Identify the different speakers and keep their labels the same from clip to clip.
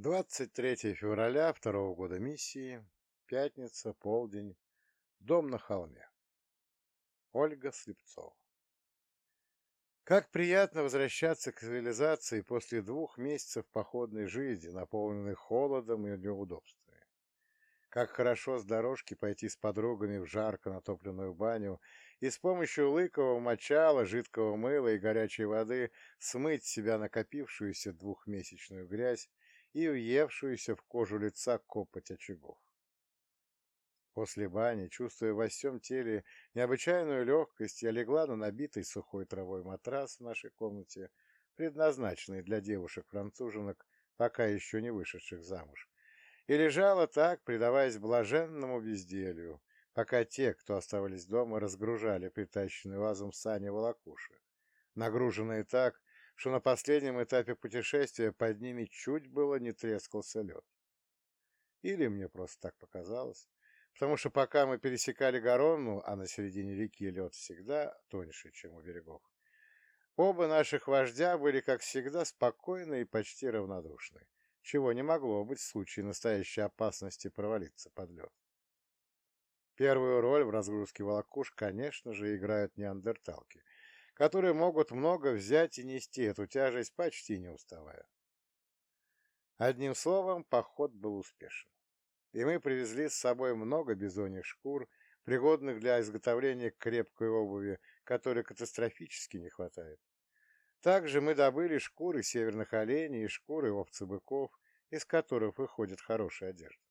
Speaker 1: 23 февраля второго года миссии, пятница, полдень, дом на холме. Ольга Слепцова. Как приятно возвращаться к цивилизации после двух месяцев походной жизни, наполненной холодом и неудобствами. Как хорошо с дорожки пойти с подругами в жарко натопленную баню и с помощью лыкового мочала, жидкого мыла и горячей воды смыть себя накопившуюся двухмесячную грязь и въевшуюся в кожу лица копоть очагов. После бани, чувствуя во всем теле необычайную легкость, я легла на набитый сухой травой матрас в нашей комнате, предназначенный для девушек-француженок, пока еще не вышедших замуж, и лежала так, предаваясь блаженному безделью, пока те, кто оставались дома, разгружали притащенную вазом сани волокуши, нагруженные так, что на последнем этапе путешествия под ними чуть было не трескался лед. Или мне просто так показалось, потому что пока мы пересекали Гаронну, а на середине реки лед всегда тоньше, чем у берегов, оба наших вождя были, как всегда, спокойны и почти равнодушны, чего не могло быть в случае настоящей опасности провалиться под лед. Первую роль в разгрузке волокуш, конечно же, играют неандерталки — которые могут много взять и нести эту тяжесть, почти не уставая. Одним словом, поход был успешен. И мы привезли с собой много бизоньих шкур, пригодных для изготовления крепкой обуви, которой катастрофически не хватает. Также мы добыли шкуры северных оленей и шкуры овцы-быков, из которых выходит хорошая одежда.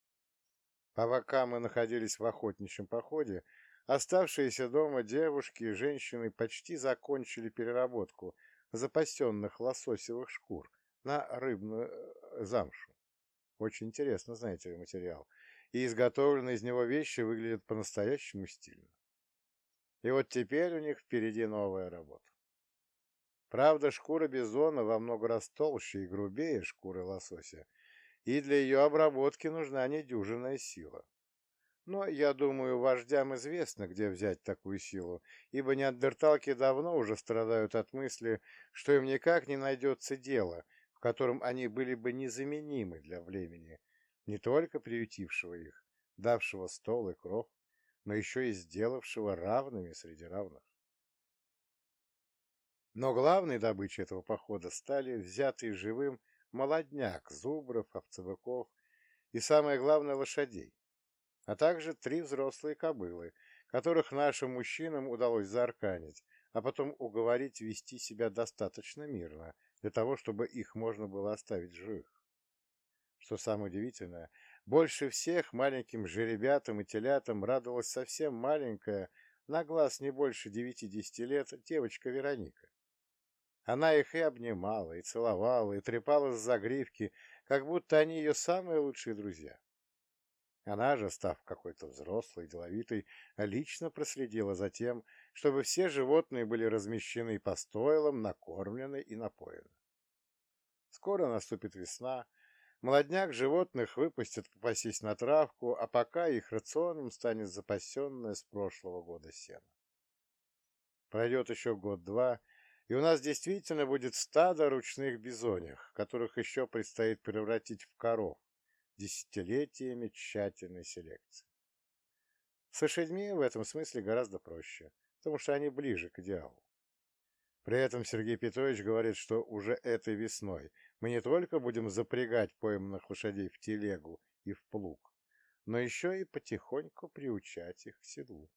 Speaker 1: Пока мы находились в охотничьем походе, Оставшиеся дома девушки и женщины почти закончили переработку запасенных лососевых шкур на рыбную э, замшу. Очень интересно, знаете материал. И изготовленные из него вещи выглядят по-настоящему стильно. И вот теперь у них впереди новая работа. Правда, шкура бизона во много раз толще и грубее шкуры лосося, и для ее обработки нужна недюжинная сила. Но, я думаю, вождям известно, где взять такую силу, ибо неандерталки давно уже страдают от мысли, что им никак не найдется дело, в котором они были бы незаменимы для племени, не только приютившего их, давшего стол и кров, но еще и сделавшего равными среди равных. Но главной добычей этого похода стали взятые живым молодняк, зубров, овцевыков и, самое главное, лошадей а также три взрослые кобылы, которых нашим мужчинам удалось заарканить, а потом уговорить вести себя достаточно мирно, для того, чтобы их можно было оставить живых. Что самое удивительное, больше всех маленьким жеребятам и телятам радовалась совсем маленькая, на глаз не больше девяти-десяти лет, девочка Вероника. Она их и обнимала, и целовала, и трепала с загривки, как будто они ее самые лучшие друзья. Она же, став какой-то взрослой, деловитой, лично проследила за тем, чтобы все животные были размещены по стойлам, накормлены и напоены. Скоро наступит весна, молодняк животных выпустят попасись на травку, а пока их рационом станет запасенное с прошлого года сено. Пройдет еще год-два, и у нас действительно будет стадо ручных бизоньих, которых еще предстоит превратить в коров, десятилетиями тщательной селекции. С лошадьми в этом смысле гораздо проще, потому что они ближе к идеалу. При этом Сергей Петрович говорит, что уже этой весной мы не только будем запрягать пойманных лошадей в телегу и в плуг, но еще и потихоньку приучать их к седлу.